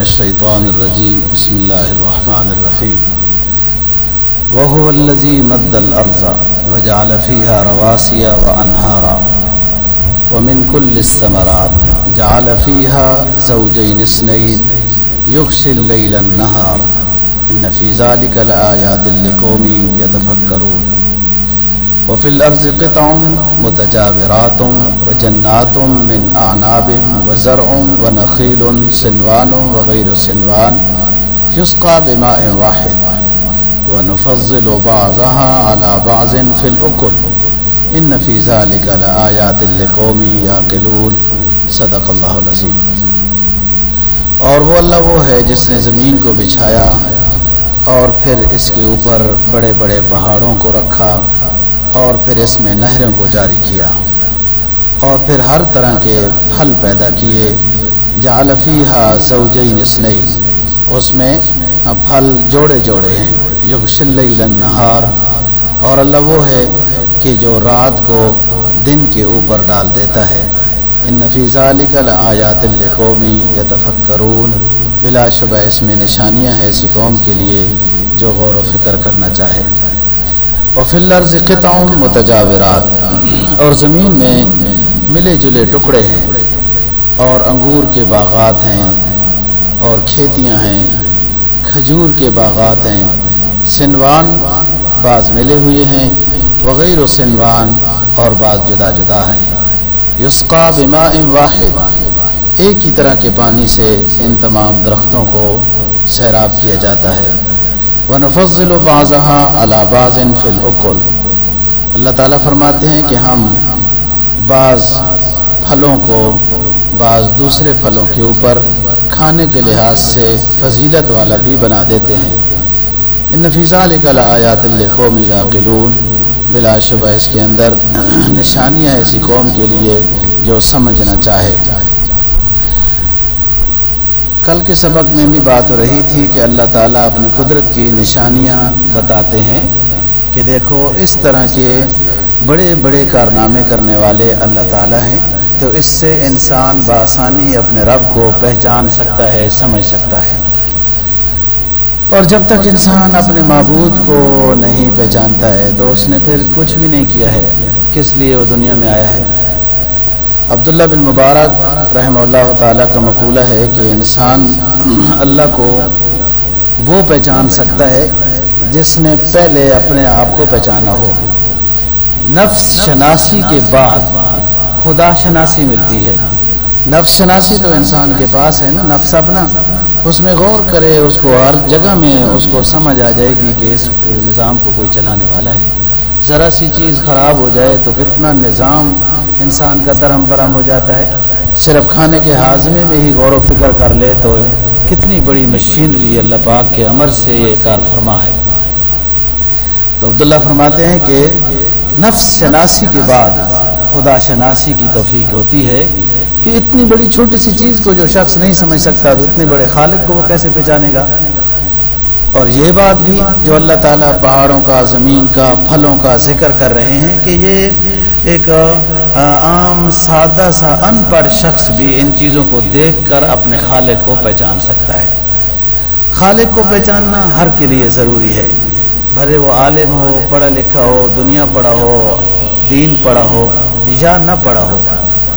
الشيطان الرجيم. بسم الله الرحمن الرحيم. وهو الذي مد الأرض وجعل فيها رواسي وأنهارا ومن كل الثمرات جعل فيها زوجين اثنين يغشي الليل النهار. إن في ذلك لآيات لقوم يتفكرون. وفي الأرض قطع متجاورات وجنات من أعناب وزرع ونخيل سنوان وغير سنوان يسقى بماء واحد ونفضل بعضها على بعض في الأكل ان فی ذلك لآیات لقوم یعقلون صدق اللہ العظیم. اور وہ اللہ وہ ہے جس نے زمین کو بچھایا اور پھر اس کے اوپر بڑے بڑے پہاڑوں کو رکھا اور پھر اس میں نہروں کو جاری کیا اور پھر ہر طرح کے پھل پیدا کیے۔ جعل زوجین اسنین اس میں پھل جوڑے جوڑے ہیں۔ یغشل اللیل النہار۔ اور اللہ وہ ہے کہ جو رات کو دن کے اوپر ڈال دیتا ہے۔ ان نفیز علی کل آیات القومی یا تفکرون بلا شبہ اس میں نشانیاں ہیں ایسی قوم کے لیے جو غور و فکر کرنا چاہے۔ اور فلر متجاورات اور زمین میں ملے جلے ٹکڑے ہیں اور انگور کے باغات ہیں اور کھیتیاں ہیں، کھجور کے باغات ہیں، سنوان بعض ملے ہوئے ہیں وغیرہ سنوان اور بعض جدا جدا ہیں۔ یسقا بما واحد۔ ایک ہی طرح کے پانی سے ان تمام درختوں کو سیراب کیا جاتا ہے۔ وہ نفضل و بازاں باز فل اقل اللہ تعالیٰ فرماتے ہیں کہ ہم بعض پھلوں کو بعض دوسرے پھلوں کے اوپر کھانے کے لحاظ سے فضیلت والا بھی بنا دیتے ہیں۔ ان نفیزہ لکل آیات القومی یاقلون بلا شبہ اس کے اندر نشانیاں ایسی قوم کے لیے جو سمجھنا چاہے۔ کل کے سبق میں بھی بات ہو رہی تھی کہ اللہ تعالیٰ اپنی قدرت کی نشانیاں بتاتے ہیں کہ دیکھو اس طرح کے بڑے بڑے کارنامے کرنے والے اللہ تعالیٰ ہیں تو اس سے انسان بآسانی اپنے رب کو پہچان سکتا ہے، سمجھ سکتا ہے۔ اور جب تک انسان اپنے معبود کو نہیں پہچانتا ہے تو اس نے پھر کچھ بھی نہیں کیا ہے۔ کس لیے وہ دنیا میں آیا ہے؟ عبداللہ بن مبارک رحمہ اللہ تعالیٰ کا مقولہ ہے کہ انسان اللہ کو وہ پہچان سکتا ہے جس نے پہلے اپنے آپ کو پہچانا ہو۔ نفس شناسی کے بعد خدا شناسی ملتی ہے۔ نفس شناسی تو انسان کے پاس ہے نا، نفس اپنا۔ اس میں غور کرے، اس کو ہر جگہ میں اس کو سمجھ آ جائے گی کہ اس نظام کو کوئی چلانے والا ہے۔ ذرا سی چیز خراب ہو جائے تو کتنا نظام انسان کا درہم برہم ہو جاتا ہے۔ صرف کھانے کے ہاضمے میں ہی غور و فکر کر لے تو کتنی بڑی مشینری اللہ پاک کے عمر سے یہ کار فرما ہے۔ تو عبداللہ فرماتے ہیں کہ نفس شناسی کے بعد خدا شناسی کی توفیق ہوتی ہے کہ اتنی بڑی چھوٹی سی چیز کو جو شخص نہیں سمجھ سکتا تو اتنے بڑے خالق کو وہ کیسے پہچانے گا؟ اور یہ بات بھی جو اللہ تعالیٰ پہاڑوں کا، زمین کا، پھلوں کا ذکر کر رہے ہیں کہ یہ ایک عام، سادہ سا ان پڑھ شخص بھی ان چیزوں کو دیکھ کر اپنے خالق کو پہچان سکتا ہے۔ خالق کو پہچاننا ہر کے لیے ضروری ہے۔ بھرے وہ عالم ہو، پڑھا لکھا ہو، دنیا پڑھا ہو، دین پڑھا ہو یا نہ پڑھا ہو،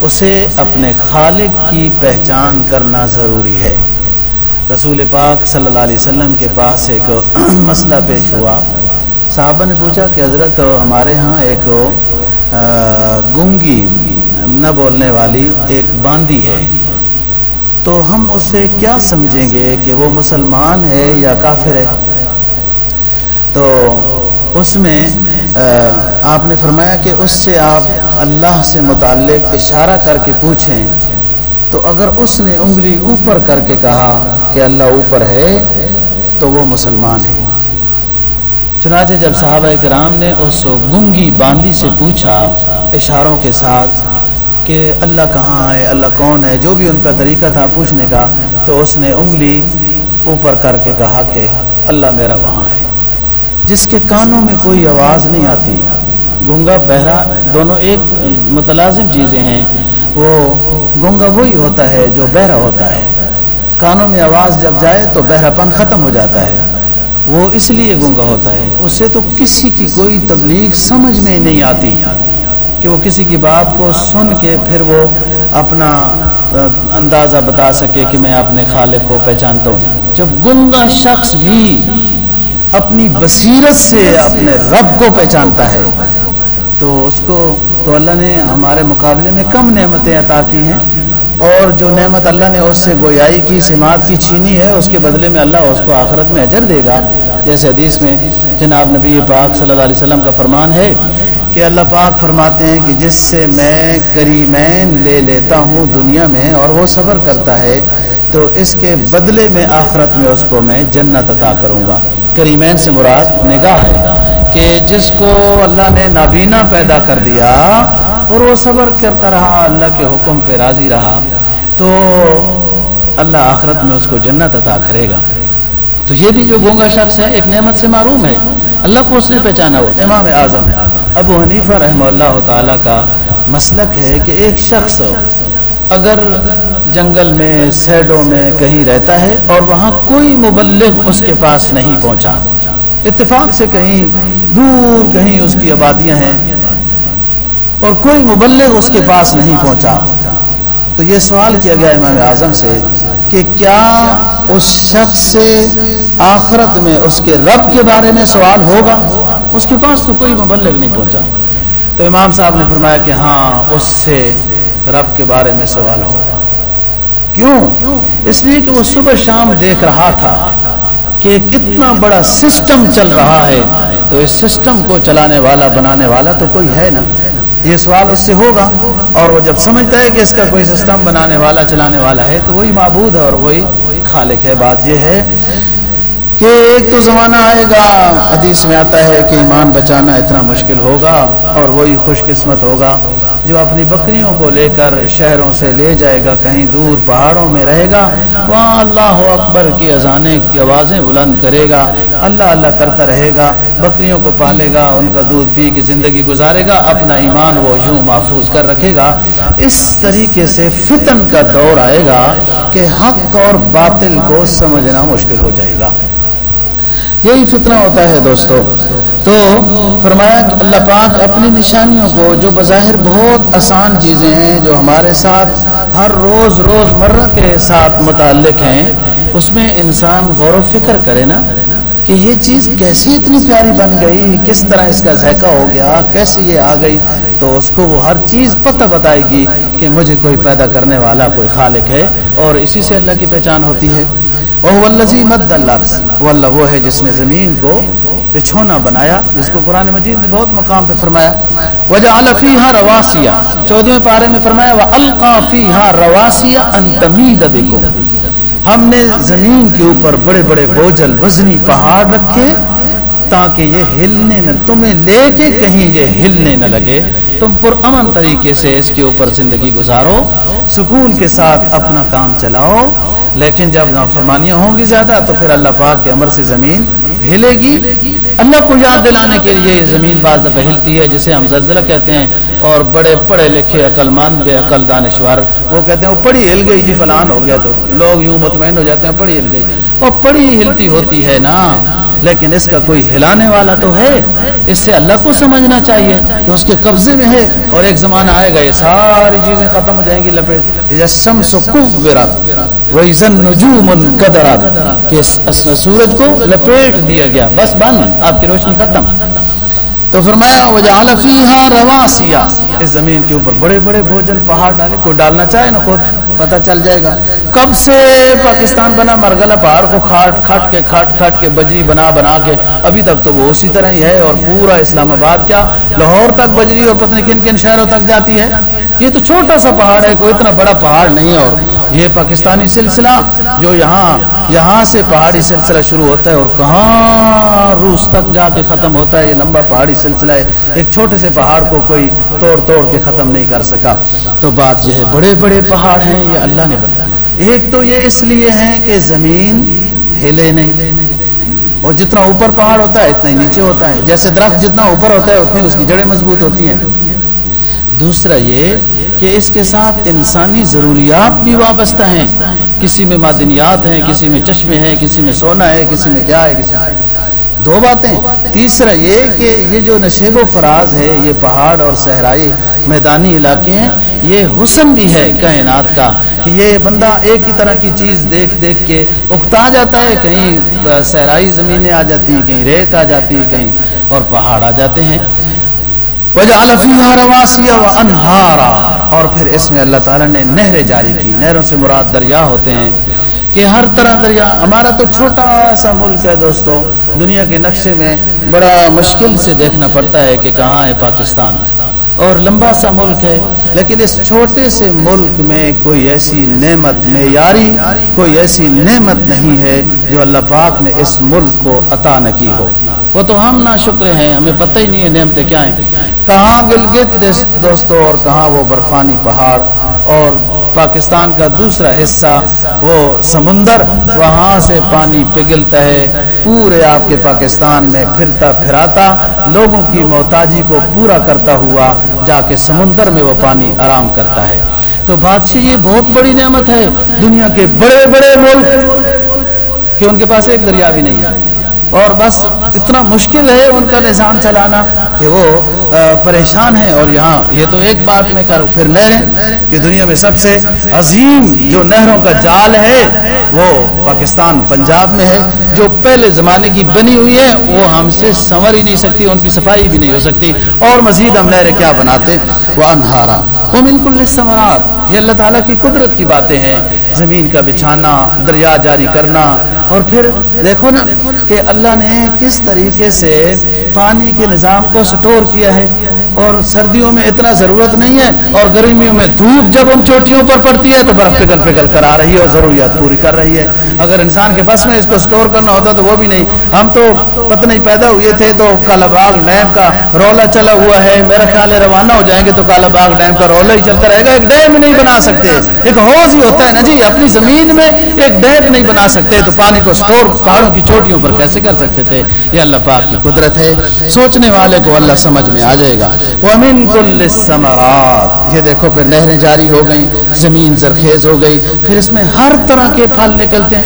اسے اپنے خالق کی پہچان کرنا ضروری ہے۔ رسول پاک صلی اللہ علیہ وسلم کے پاس ایک مسئلہ پیش ہوا۔ صحابہ نے پوچھا کہ حضرت ہمارے ہاں ایک گنگی نہ بولنے والی ایک باندی ہے۔ تو ہم اس سے کیا سمجھیں گے کہ وہ مسلمان ہے یا کافر ہے؟ تو اس میں آپ نے فرمایا کہ اس سے آپ اللہ سے متعلق اشارہ کر کے پوچھیں۔ تو اگر اس نے انگلی اوپر کر کے کہا کہ اللہ اوپر ہے، تو وہ مسلمان ہے۔ چنانچہ جب صحابہ کرام نے اس گنگی باندی سے پوچھا اشاروں کے ساتھ کہ اللہ کہاں ہے، اللہ کون ہے، جو بھی ان کا طریقہ تھا پوچھنے کا، تو اس نے انگلی اوپر کر کے کہا کہ اللہ میرا وہاں ہے۔ جس کے کانوں میں کوئی آواز نہیں آتی۔ گنگا، بہرا، دونوں ایک متلازم چیزیں ہیں۔ وہ گنگا وہی ہوتا ہے جو بہرا ہوتا ہے۔ کانوں میں آواز جب جائے تو بہراپن ختم ہو جاتا ہے۔ وہ اس لیے گنگا ہوتا ہے۔ اس سے تو کسی کی کوئی تبلیغ سمجھ میں نہیں آتی کہ وہ کسی کی بات کو سن کے پھر وہ اپنا اندازہ بتا سکے کہ میں اپنے خالق کو پہچانتا ہوں۔ جب گنگا شخص بھی اپنی بصیرت سے اپنے رب کو پہچانتا ہے تو اس کو تو اللہ نے ہمارے مقابلے میں کم نعمتیں عطا کی ہیں اور جو نعمت اللہ نے اس سے گویائی کی، سماعت کی، چھینی ہے، اس کے بدلے میں اللہ اس کو آخرت میں اجر دے گا۔ جیسے حدیث میں جناب نبی پاک صلی اللہ علیہ وسلم کا فرمان ہے کہ اللہ پاک فرماتے ہیں کہ جس سے میں کریمین لے لیتا ہوں دنیا میں اور وہ صبر کرتا ہے، تو اس کے بدلے میں آخرت میں اس کو میں جنت عطا کروں گا۔ کریمین سے مراد نگاہ ہے۔ کہ جس کو اللہ نے نابینا پیدا کر دیا اور وہ صبر کرتا رہا، اللہ کے حکم پہ راضی رہا، تو اللہ آخرت میں اس کو جنت عطا کرے گا۔ تو یہ بھی جو گونگا شخص ہے، ایک نعمت سے معروم ہے۔ اللہ کو اس نے پہچانا ہوا امام اعظم ابو حنیفہ رحمہ اللہ تعالیٰ کا مسلک ہے کہ ایک شخص اگر جنگل میں، سیڈوں میں کہیں رہتا ہے اور وہاں کوئی مبلغ اس کے پاس نہیں پہنچا۔ اتفاق سے کہیں دور کہیں اس کی آبادیاں ہیں اور کوئی مبلغ اس کے پاس نہیں پہنچا۔ تو یہ سوال کیا گیا امام اعظم سے کہ کیا اس شخص سے آخرت میں اس کے رب کے بارے میں سوال ہوگا؟ اس کے پاس تو کوئی مبلغ نہیں پہنچا۔ تو امام صاحب نے فرمایا کہ ہاں اس سے رب کے بارے میں سوال ہوگا۔ کیوں؟ اس لیے کہ وہ صبح شام دیکھ رہا تھا کہ کتنا بڑا سسٹم چل رہا ہے۔ تو اس سسٹم کو چلانے والا، بنانے والا تو کوئی ہے نا؟ یہ سوال اس سے ہوگا۔ اور وہ جب سمجھتا ہے کہ اس کا کوئی سسٹم بنانے والا، چلانے والا ہے، تو وہی معبود ہے اور وہی خالق ہے۔ بات یہ ہے کہ ایک تو زمانہ آئے گا، حدیث میں آتا ہے کہ ایمان بچانا اتنا مشکل ہوگا اور وہی خوش قسمت ہوگا۔ جو اپنی بکریوں کو لے کر شہروں سے لے جائے گا، کہیں دور پہاڑوں میں رہے گا، وہاں اللہ اکبر کی اذانے کی آوازیں بلند کرے گا، اللہ اللہ کرتا رہے گا، بکریوں کو پالے گا، ان کا دودھ پی کے زندگی گزارے گا، اپنا ایمان وہ یوں محفوظ کر رکھے گا۔ اس طریقے سے فتن کا دور آئے گا کہ حق اور باطل کو سمجھنا مشکل ہو جائے گا۔ یہی فتنہ ہوتا ہے دوستو۔ تو فرمایا کہ اللہ پاک اپنی نشانیوں کو، جو بظاہر بہت آسان چیزیں ہیں، جو ہمارے ساتھ ہر روز روز مرہ کے ساتھ متعلق ہیں، اس میں انسان غور و فکر کرے نا کہ یہ چیز کیسے اتنی پیاری بن گئی، کس طرح اس کا ذائقہ ہو گیا، کیسے یہ آ گئی۔ تو اس کو وہ ہر چیز پتہ بتائے گی کہ مجھے کوئی پیدا کرنے والا، کوئی خالق ہے اور اسی سے اللہ کی پہچان ہوتی ہے۔ وہ مد اللہ وہ اللہ وہ ہے جس نے زمین کو بچھونا بنایا، جس کو قرآن مجید نے بہت مقام پہ فرمایا۔ وجہ الفی ہاں رواسیا چودہویں پارے میں فرمایا وہ القافی ہاں رواسیا انتمید ہم نے زمین کے اوپر بڑے بڑے بوجھل وزنی پہاڑ رکھے تاکہ یہ ہلنے نہ تمہیں لے کے کہیں یہ ہلنے نہ لگے۔ تم پر امن طریقے سے اس کے اوپر زندگی گزارو، سکون کے ساتھ اپنا کام چلاؤ۔ لیکن جب نافرمانیاں ہوں گی زیادہ، تو پھر اللہ پاک کے عمر سے زمین ہلے گی۔ اللہ کو یاد دلانے کے لیے یہ زمین بعض دفعہ ہلتی ہے، جسے ہم زلزلہ کہتے ہیں، اور بڑے پڑھے لکھے عقل مند بے عقل دانشور۔ وہ کہتے ہیں، وہ پڑھی ہل گئی جی فلان ہو گیا تو۔ لوگ یوں مطمئن ہو جاتے ہیں، پڑھی ہل گئی۔ وہ پڑھی ہلتی ہوتی ہے نا۔ لیکن اس کا کوئی ہلانے والا تو ہے۔ اس سے اللہ کو سمجھنا چاہیے کہ اس کے قبضے میں ہے اور ایک زمانہ آئے گا، یہ ساری چیزیں ختم ہو جائیں گی، لپیٹ۔ کہ سورج کو لپیٹ دیا گیا۔ بس بند، آپ کی روشنی ختم۔ تو فرمایا، وجعل فیہا اس زمین کے اوپر بڑے بڑے بوجھل پہاڑ ڈالے کوئی ڈالنا چاہے نا خود۔ پتہ چل جائے گا۔ کب سے پاکستان بنا مرگلا پہاڑ کو کھاٹ کھٹ کے کھٹ کھٹ کے بجری بنا بنا کے، ابھی تک تو وہ اسی طرح ہی ہے اور پورا اسلام آباد کیا لاہور تک بجری اور پتہ نہیں کن کن شہروں تک جاتی ہے۔ یہ تو چھوٹا سا پہاڑ ہے، کوئی اتنا بڑا پہاڑ نہیں ہے اور یہ پاکستانی سلسلہ جو یہاں یہاں سے پہاڑی سلسلہ شروع ہوتا ہے اور کہاں روس تک جا کے ختم ہوتا ہے، یہ لمبا پہاڑی سلسلہ ہے۔ ایک چھوٹے سے پہاڑ کو کوئی توڑ توڑ کے ختم نہیں کر سکا۔ تو بات یہ ہے، بڑے بڑے پہاڑ ہیں۔ یہ اللہ نے بنا ایک تو یہ اس لیے ہے کہ زمین ہلے نہیں۔ اور جتنا اوپر پہاڑ ہوتا ہے، اتنا ہی نیچے ہوتا ہے۔ جیسے درخت جتنا اوپر ہوتا ہے، اتنی اس کی جڑیں مضبوط ہوتی ہیں۔ دوسرا یہ کہ اس کے ساتھ انسانی ضروریات بھی وابستہ ہیں۔ کسی میں معدنیات ہیں، کسی میں چشمے ہیں، کسی میں سونا ہے، کسی میں کیا ہے، کسی میں دو باتیں۔ تیسرا یہ کہ یہ جو نشیب و فراز ہے، یہ پہاڑ اور صحرائی میدانی علاقے ہیں، یہ حسن بھی ہے کائنات کا کہ یہ بندہ ایک ہی طرح کی چیز دیکھ دیکھ کے اکتا جاتا ہے، کہیں صحرائی زمینیں آ جاتی ہیں، کہیں ریت آ جاتی ہے کہیں اور پہاڑ آ جاتے ہیں۔ انہارا۔ اور پھر اس میں اللہ تعالیٰ نے نہریں جاری کی۔ نہروں سے مراد دریا ہوتے ہیں۔ کہ ہر طرح دریا، ہمارا تو چھوٹا سا ملک ہے دوستو، دنیا کے نقشے میں بڑا مشکل سے دیکھنا پڑتا ہے کہ کہاں ہے پاکستان۔ اور لمبا سا ملک ہے، لیکن اس چھوٹے سے ملک میں کوئی ایسی نعمت معیاری، کوئی ایسی نعمت نہیں ہے جو اللہ پاک نے اس ملک کو عطا نہ کی ہو۔ وہ تو ہم نہ شکر ہیں، ہمیں پتہ ہی نہیں ہے نعمتیں کیا ہیں۔ کہاں گلگت دوستو، اور کہاں وہ برفانی پہاڑ، اور پاکستان کا دوسرا حصہ، وہ سمندر، وہاں سے پانی پگھلتا ہے، پورے آپ کے پاکستان میں پھرتا پھراتا، لوگوں کی محتاجی کو پورا کرتا ہوا، جا کے سمندر میں وہ پانی آرام کرتا ہے۔ تو بادشاہ یہ بہت بڑی نعمت ہے، دنیا کے بڑے بڑے ملک، کہ ان کے پاس ایک دریا بھی نہیں ہے۔ اور بس اتنا مشکل ہے ان کا نظام چلانا کہ وہ پریشان ہیں اور یہاں یہ تو ایک بات میں کروں پھر نہریں کہ دنیا میں سب سے عظیم جو نہروں کا جال ہے، وہ پاکستان، پنجاب میں ہے، جو پہلے زمانے کی بنی ہوئی ہے، وہ ہم سے سنور ہی نہیں سکتی، ان کی صفائی بھی نہیں ہو سکتی۔ اور مزید ہم نہریں کیا بناتے؟ وہ انہارا وہ بالکل ثمرات یہ اللہ تعالیٰ کی قدرت کی باتیں ہیں۔ زمین کا بچھانا، دریا جاری کرنا اور پھر دیکھو نا کہ اللہ نے کس طریقے سے پانی کے نظام کو سٹور کیا ہے۔ اور سردیوں میں اتنا ضرورت نہیں ہے اور گرمیوں میں دھوپ جب ان چوٹیوں پر پڑتی ہے تو برف پگل پگل کر آ رہی ہے اور ضروریات پوری کر رہی ہے۔ اگر انسان کے بس میں اس کو سٹور کرنا ہوتا تو وہ بھی نہیں۔ ہم تو پتہ نہیں پیدا ہوئے تھے تو کالا باغ ڈیم کا رولا چلا ہوا ہے۔ میرا خیال ہے روانہ ہو جائیں گے تو کالا باغ ڈیم کا رولا ہی چلتا رہے گا۔ ایک ڈیم نہیں بنا سکتے۔ ایک حوض ہی ہوتا ہے نا جی اپنی زمین میں ایک ڈیم نہیں بنا سکتے تو پانی کو سٹور پہاڑوں کی چوٹیوں پر کیسے کر سکتے تھے؟ یہ اللہ پاک کی قدرت ہے۔ سوچنے والے کو اللہ سمجھ میں آ جائے گا۔ وَمِن كُلِّ السَّمَرَاتِ یہ دیکھو پھر نہریں جاری ہو گئیں، زمین زرخیز ہو گئی، پھر اس میں ہر طرح کے پھل نکلتے ہیں۔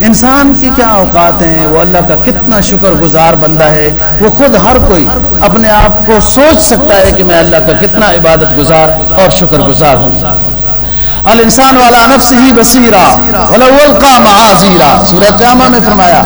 انسان کی کیا اوقات ہیں؟ وہ اللہ کا کتنا شکر گزار بندہ ہے۔ وہ خود ہر کوئی اپنے آپ کو سوچ سکتا ہے کہ میں اللہ کا کتنا عبادت گزار اور شکر گزار ہوں۔ الانسان والا نفس ہی بصیرہ، ولو القا معاذیرہ سورۃ جامہ میں فرمایا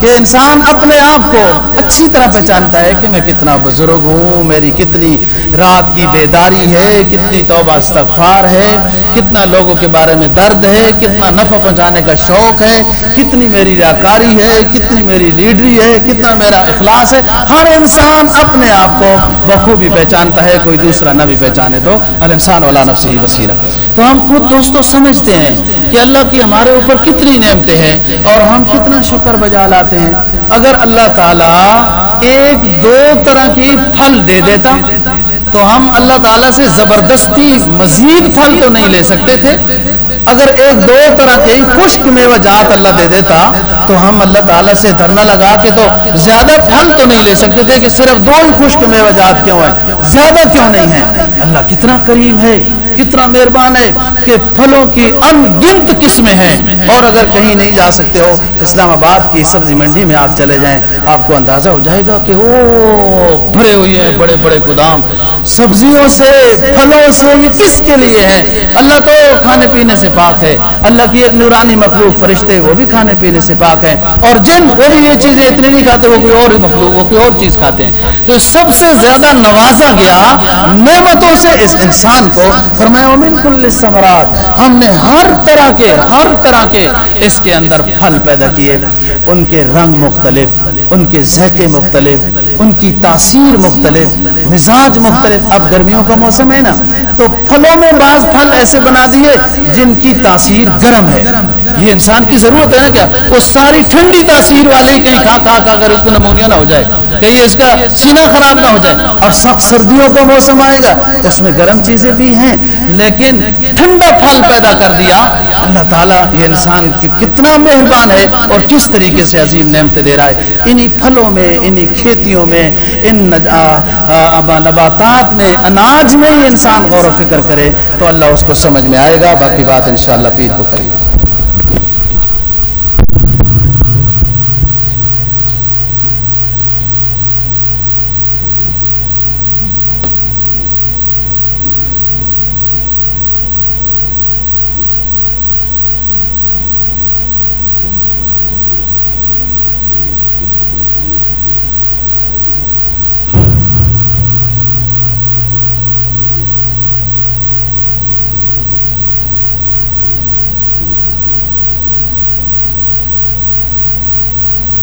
کہ انسان اپنے آپ کو اچھی طرح پہچانتا ہے کہ میں کتنا بزرگ ہوں، میری کتنی رات کی بیداری ہے، کتنی توبہ استغفار ہے، کتنا لوگوں کے بارے میں درد ہے، کتنا نفع پہنچانے کا شوق ہے، کتنی میری ریاکاری ہے، کتنی میری لیڈری ہے، کتنا میرا اخلاص ہے۔ ہر انسان اپنے آپ کو بخوبی پہچانتا ہے، کوئی دوسرا نہ بھی پہچانے تو۔ الانسان والا نفس ہی بصیرہ۔ تو ہم خود دوستوں سمجھتے ہیں کہ اللہ کی ہمارے اوپر کتنی نعمتیں ہیں اور ہم کتنا شکر بجا لاتے ہیں۔ اگر اللہ تعالی ایک دو طرح کی پھل دے دیتا، تو ہم اللہ تعالیٰ سے زبردستی مزید پھل تو نہیں لے سکتے تھے۔ اگر ایک دو طرح کے خشک میوہ جات اللہ دے دیتا، تو ہم اللہ تعالیٰ سے دھرنا لگا کے تو زیادہ پھل تو نہیں لے سکتے تھے کہ صرف دو ہی خشک میوہ جات کیوں ہیں؟ زیادہ کیوں نہیں ہیں؟ اللہ کتنا کریم ہے۔ کتنا مہربان ہے کہ پھلوں کی ان گنت قسمیں ہیں۔ اور اگر کہیں نہیں جا سکتے ہو، اسلام آباد کی سبزی منڈی میں آپ چلے جائیں، آپ کو اندازہ ہو جائے گا کہ او، بھرے ہوئے ہیں بڑے بڑے گودام۔ سبزیوں سے، پھلوں سے یہ کس کے لیے ہیں؟ اللہ تو کھانے پینے سے پاک ہے۔ اللہ کی ایک نورانی مخلوق فرشتے، وہ بھی کھانے پینے سے پاک ہیں۔ اور جن وہ بھی یہ چیزیں اتنی نہیں کھاتے، وہ کوئی اور ہی مخلوق، وہ کوئی اور چیز کھاتے ہیں۔ تو سب سے زیادہ نوازا گیا نعمتوں سے اس انسان کو۔ فرمایا من کل ثمرات ہم نے ہر طرح کے، ہر طرح کے اس کے اندر پھل پیدا کیے۔ ان کے رنگ مختلف، ان کے ذائقے مختلف، ان کی تاثیر مختلف، مزاج مختلف۔ اب گرمیوں کا موسم ہے نا، تو پھلوں میں بعض پھل ایسے بنا دیے جن کی تاثیر گرم ہے۔ یہ انسان کی ضرورت ہے نا کیا؟ وہ ساری ٹھنڈی تاثیر والے کہیں کھا کھا کھا کر اس کو نمونیا نہ ہو جائے۔ کہیں اس کا سینہ خراب نہ ہو جائے۔ اور سخت سردیوں کا موسم آئے گا، اس میں گرم چیزیں بھی ہیں۔ لیکن ٹھنڈا پھل پیدا کر دیا، اللہ تعالیٰ یہ انسان کی کتنا مہربان ہے اور کس طریقے سے عظیم نعمتیں دے رہا ہے۔ انہی پھلوں میں، انہی کھیتیوں میں، ان نباتات میں، اناج میں ہی انسان غور و فکر کرے تو اللہ اس کو سمجھ میں آئے گا۔ باقی بات انشاءاللہ پیر کو کریں